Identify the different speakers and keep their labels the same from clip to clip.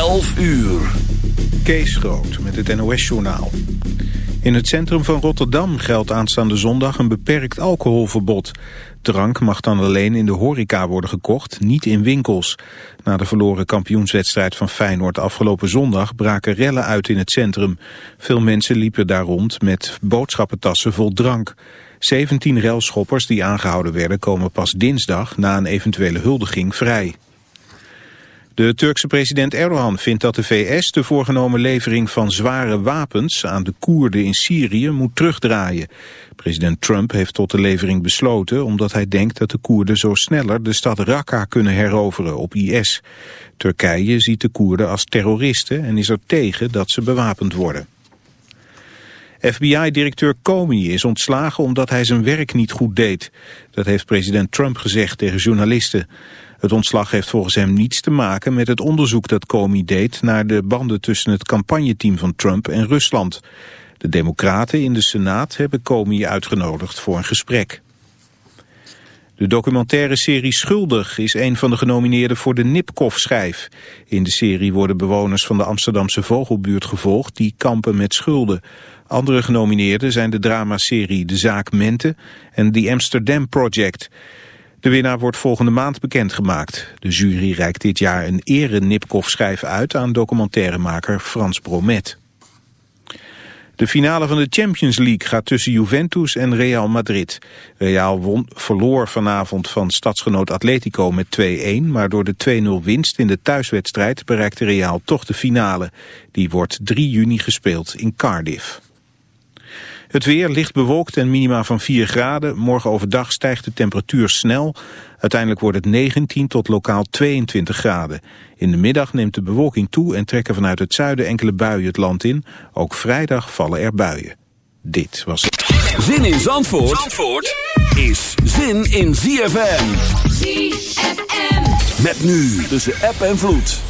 Speaker 1: 11 uur.
Speaker 2: Kees Groot met het NOS-journaal. In het centrum van Rotterdam geldt aanstaande zondag een beperkt alcoholverbod. Drank mag dan alleen in de horeca worden gekocht, niet in winkels. Na de verloren kampioenswedstrijd van Feyenoord afgelopen zondag braken rellen uit in het centrum. Veel mensen liepen daar rond met boodschappentassen vol drank. 17 relschoppers die aangehouden werden komen pas dinsdag na een eventuele huldiging vrij. De Turkse president Erdogan vindt dat de VS de voorgenomen levering van zware wapens aan de Koerden in Syrië moet terugdraaien. President Trump heeft tot de levering besloten omdat hij denkt dat de Koerden zo sneller de stad Raqqa kunnen heroveren op IS. Turkije ziet de Koerden als terroristen en is er tegen dat ze bewapend worden. FBI-directeur Comey is ontslagen omdat hij zijn werk niet goed deed. Dat heeft president Trump gezegd tegen journalisten. Het ontslag heeft volgens hem niets te maken met het onderzoek dat Comey deed naar de banden tussen het campagneteam van Trump en Rusland. De democraten in de Senaat hebben Comey uitgenodigd voor een gesprek. De documentaire serie Schuldig is een van de genomineerden voor de Nipkoff-schijf. In de serie worden bewoners van de Amsterdamse vogelbuurt gevolgd die kampen met schulden. Andere genomineerden zijn de dramaserie De Zaak Mente en The Amsterdam Project. De winnaar wordt volgende maand bekendgemaakt. De jury reikt dit jaar een ere Nipkoff-schijf uit aan documentairemaker Frans Bromet. De finale van de Champions League gaat tussen Juventus en Real Madrid. Real won, verloor vanavond van stadsgenoot Atletico met 2-1... maar door de 2-0 winst in de thuiswedstrijd bereikte Real toch de finale. Die wordt 3 juni gespeeld in Cardiff. Het weer licht bewolkt en minima van 4 graden. Morgen overdag stijgt de temperatuur snel. Uiteindelijk wordt het 19 tot lokaal 22 graden. In de middag neemt de bewolking toe en trekken vanuit het zuiden enkele buien het land in. Ook vrijdag vallen er buien. Dit was het.
Speaker 1: Zin in Zandvoort, Zandvoort is zin in ZFM.
Speaker 3: ZFM.
Speaker 1: Met nu tussen app en vloed.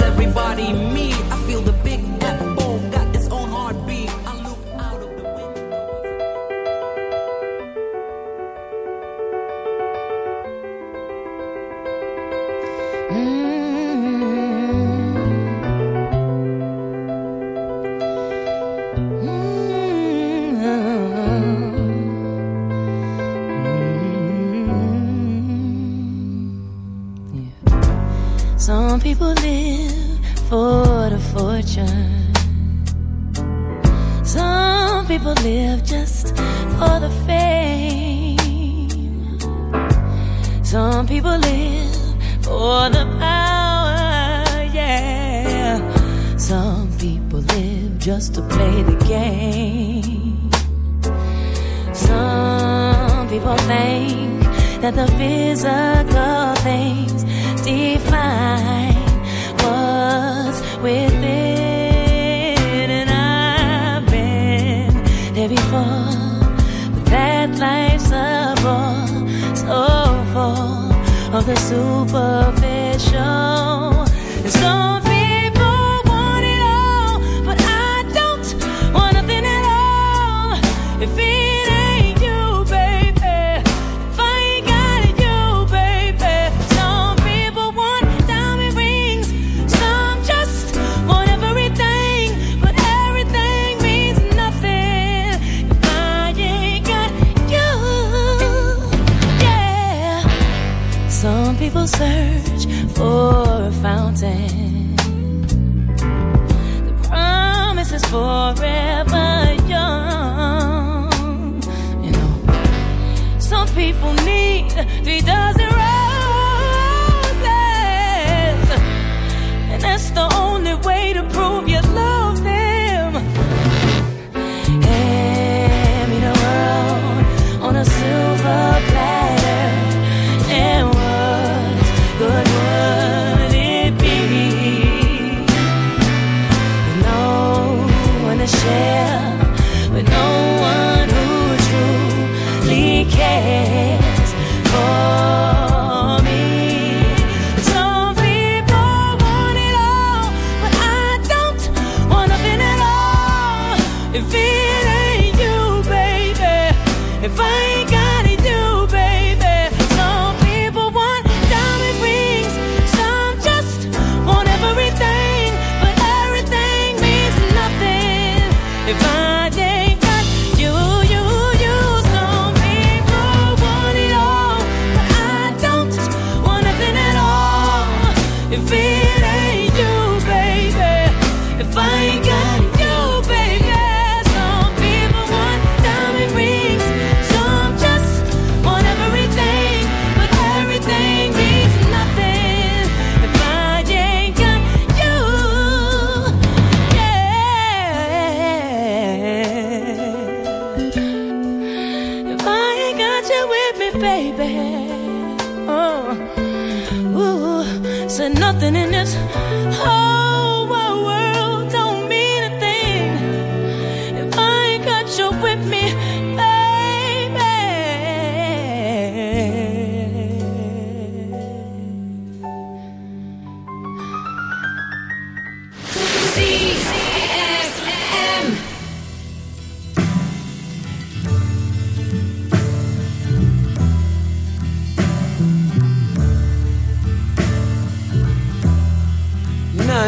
Speaker 4: everybody meet.
Speaker 3: people need three dozen roses, and that's the only way to prove your love.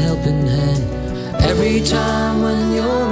Speaker 5: helping hand. Every time when you're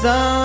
Speaker 6: No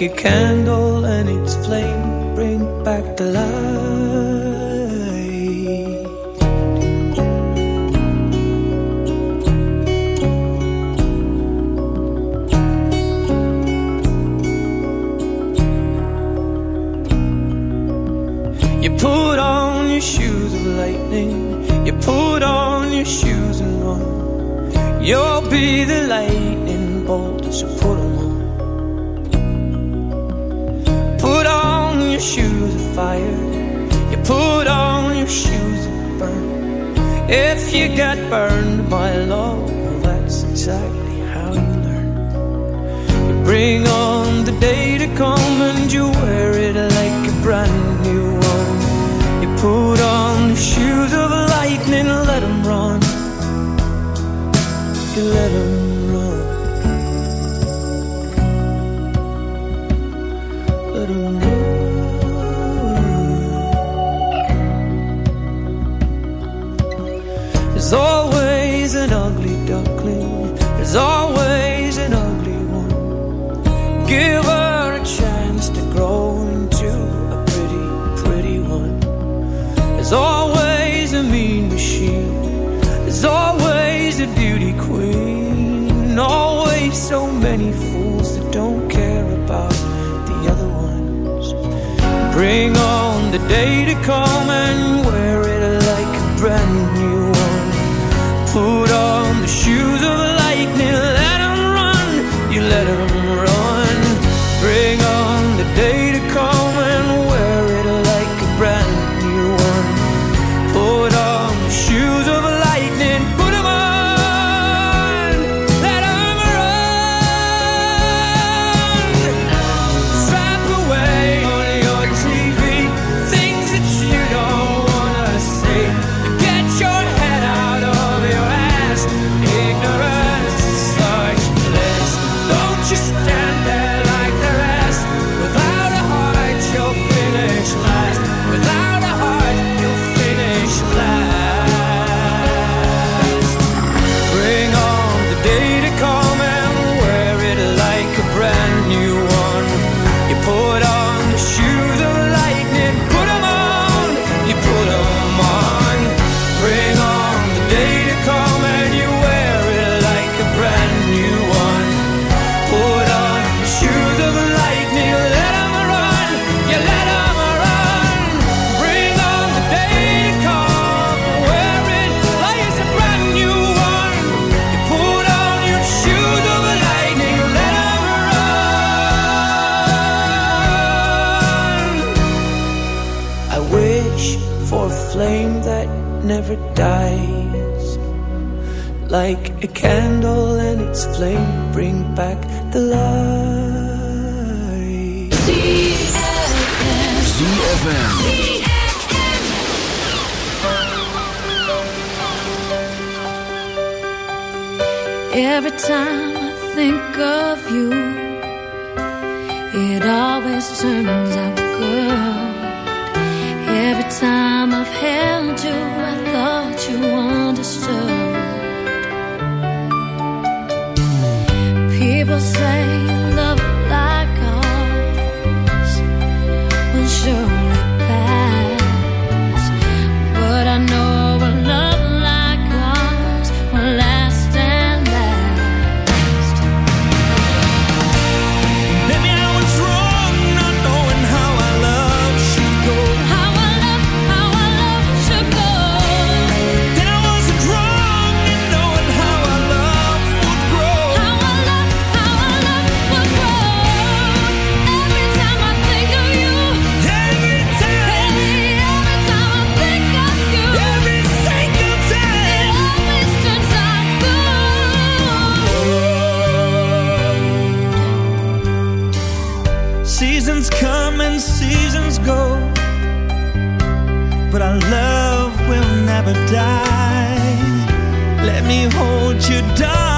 Speaker 6: Like
Speaker 7: a candle you like a candle and its flame bring back the light.
Speaker 3: Every time I think of you, it always turns out good. Every time I've held you, I thought you wanted. people say
Speaker 7: die. Let me hold you, darling.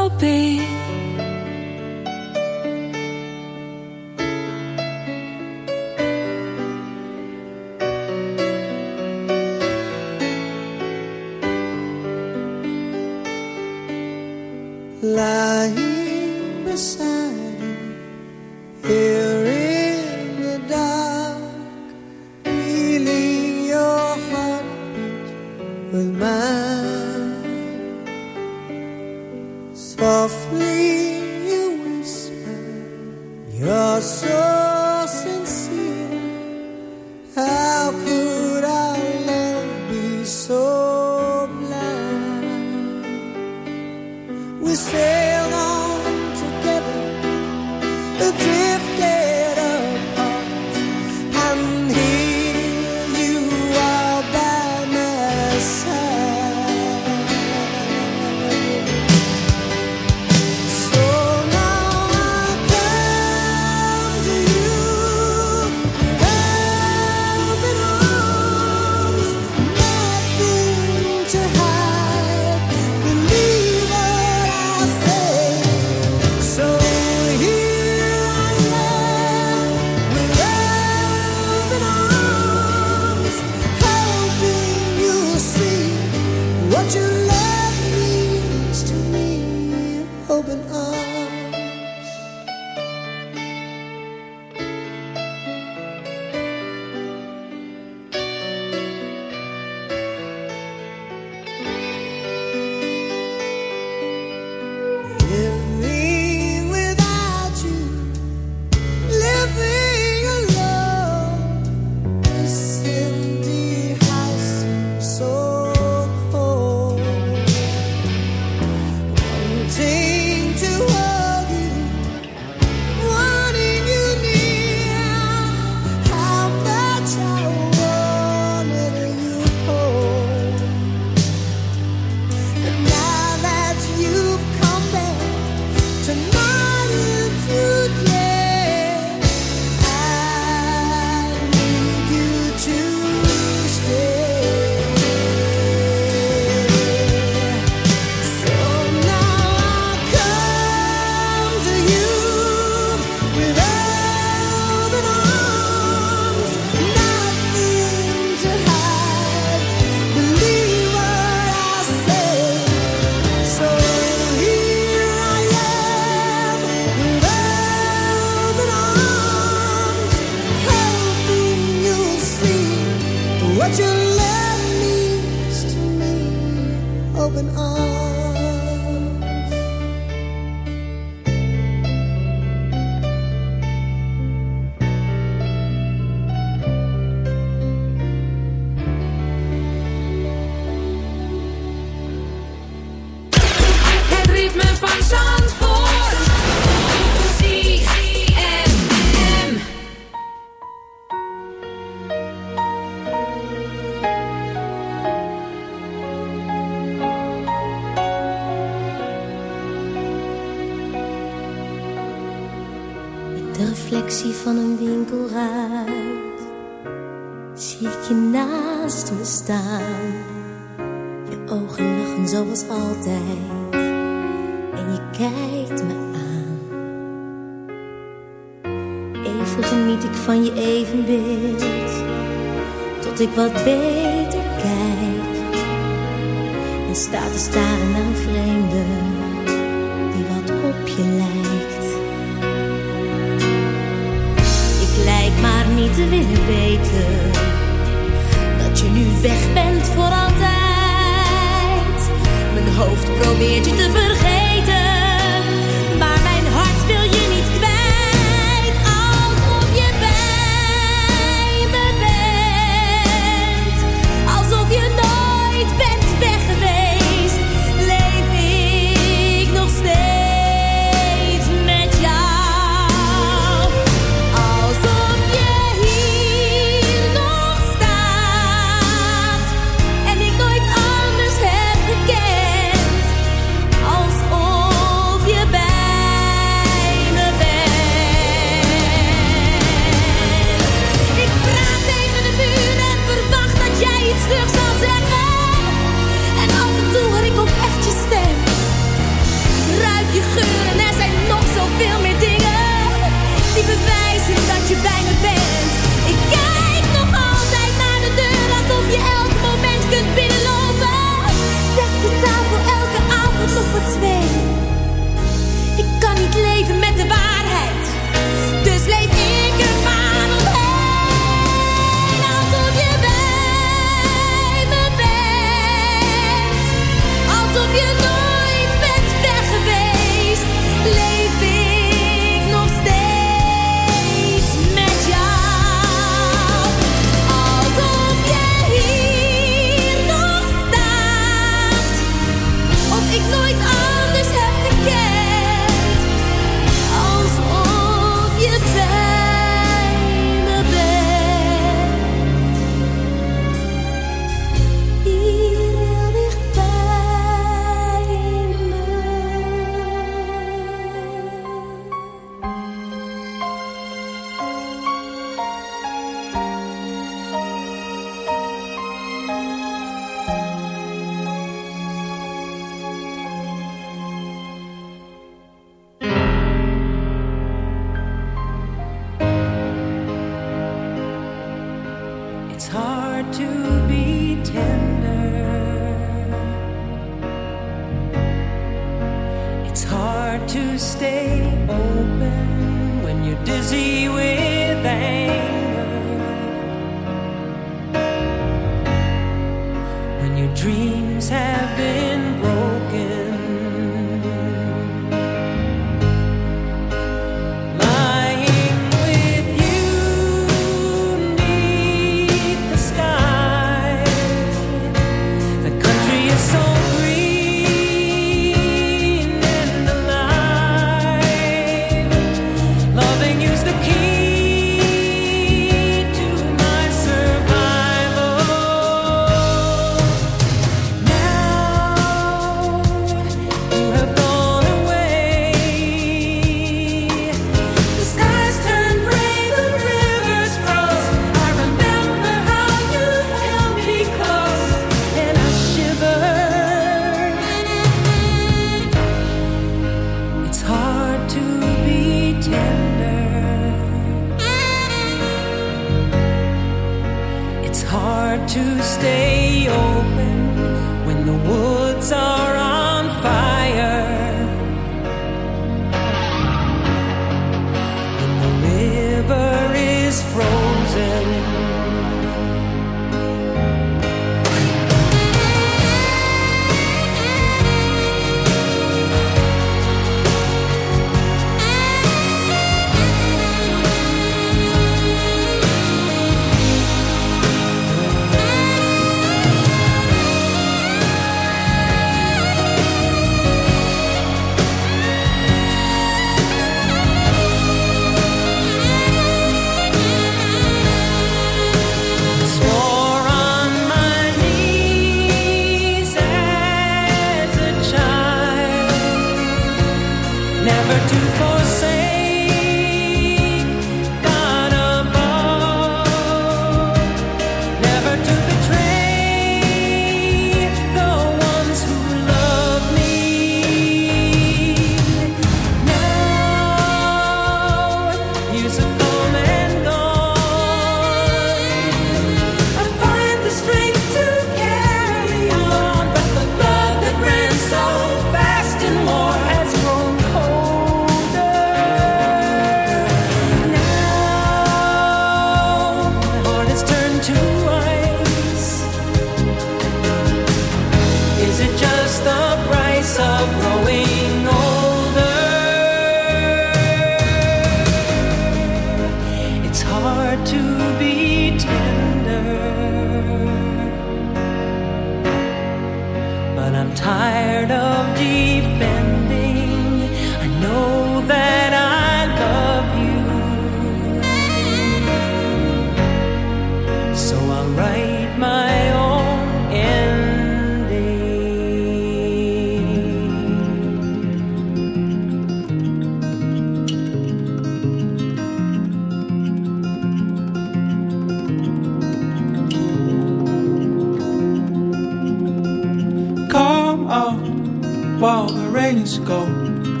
Speaker 8: While the rain is gone.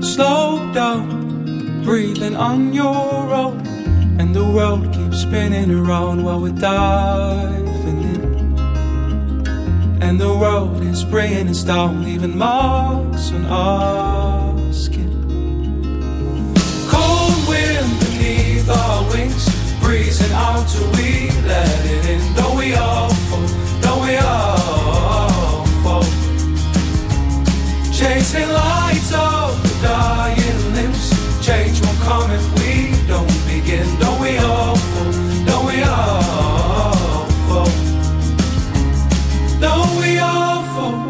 Speaker 8: Slow down, breathing on your own. And the world keeps spinning around while we're diving in. And the world is bringing us down, leaving marks on our skin. Cold wind beneath our wings, breezing out till we let it in. Don't we all fall? Don't we all Chasing lights of the dying limbs. Change won't come if we don't begin. Don't we all fall? Don't we all fall? Don't we all fall?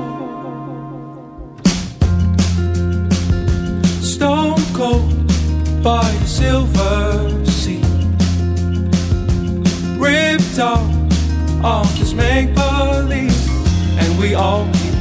Speaker 8: Stone cold by the silver sea. Ripped off off this make believe. And we all